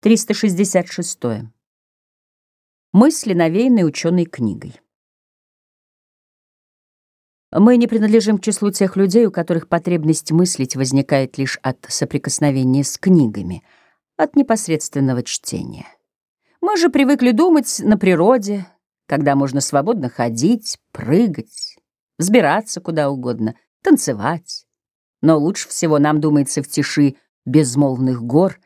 366. Мысли, навеянные ученой книгой. Мы не принадлежим к числу тех людей, у которых потребность мыслить возникает лишь от соприкосновения с книгами, от непосредственного чтения. Мы же привыкли думать на природе, когда можно свободно ходить, прыгать, взбираться куда угодно, танцевать. Но лучше всего нам думается в тиши безмолвных гор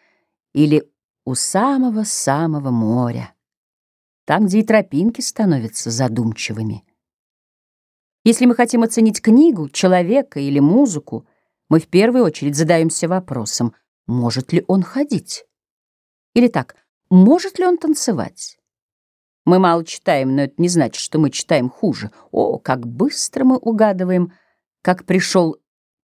или у самого-самого моря, там, где и тропинки становятся задумчивыми. Если мы хотим оценить книгу, человека или музыку, мы в первую очередь задаемся вопросом, может ли он ходить? Или так, может ли он танцевать? Мы мало читаем, но это не значит, что мы читаем хуже. О, как быстро мы угадываем, как пришел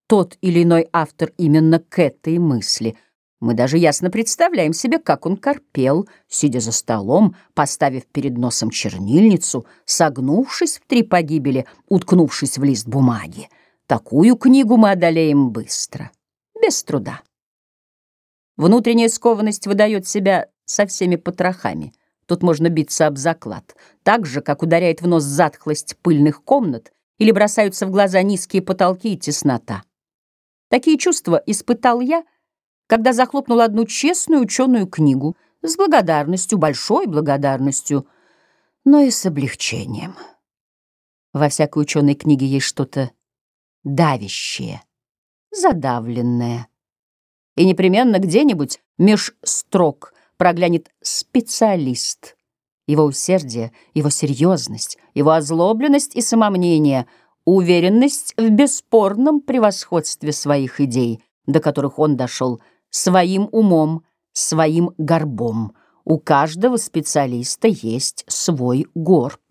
тот или иной автор именно к этой мысли — мы даже ясно представляем себе, как он корпел, сидя за столом, поставив перед носом чернильницу, согнувшись в три погибели, уткнувшись в лист бумаги. Такую книгу мы одолеем быстро, без труда. Внутренняя скованность выдает себя со всеми потрохами. Тут можно биться об заклад. Так же, как ударяет в нос затхлость пыльных комнат или бросаются в глаза низкие потолки и теснота. Такие чувства испытал я — когда захлопнул одну честную ученую книгу с благодарностью, большой благодарностью, но и с облегчением. Во всякой ученой книге есть что-то давящее, задавленное. И непременно где-нибудь меж строк проглянет специалист. Его усердие, его серьезность, его озлобленность и самомнение, уверенность в бесспорном превосходстве своих идей, до которых он дошел своим умом, своим горбом. У каждого специалиста есть свой горб.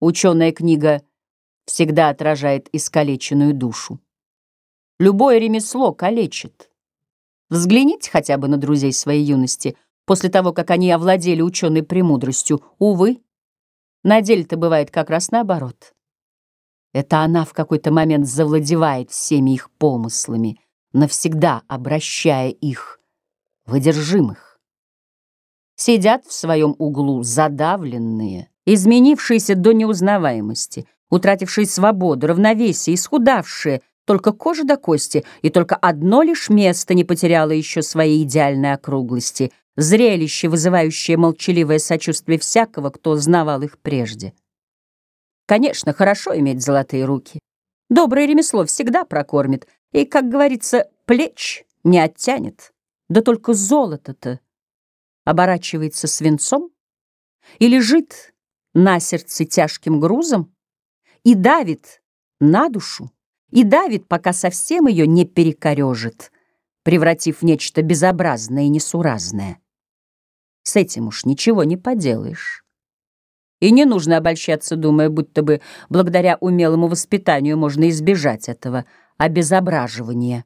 Ученая книга всегда отражает искалеченную душу. Любое ремесло калечит. Взгляните хотя бы на друзей своей юности, после того, как они овладели ученой премудростью. Увы, на деле-то бывает как раз наоборот. Это она в какой-то момент завладевает всеми их помыслами — навсегда обращая их в одержимых. Сидят в своем углу задавленные, изменившиеся до неузнаваемости, утратившие свободу, равновесие, исхудавшие, только кожа до кости, и только одно лишь место не потеряло еще своей идеальной округлости, зрелище, вызывающее молчаливое сочувствие всякого, кто знавал их прежде. Конечно, хорошо иметь золотые руки. Доброе ремесло всегда прокормит, и, как говорится, плеч не оттянет. Да только золото-то оборачивается свинцом и лежит на сердце тяжким грузом и давит на душу, и давит, пока совсем ее не перекорежит, превратив в нечто безобразное и несуразное. С этим уж ничего не поделаешь. И не нужно обольщаться, думая, будто бы благодаря умелому воспитанию можно избежать этого обезображивания.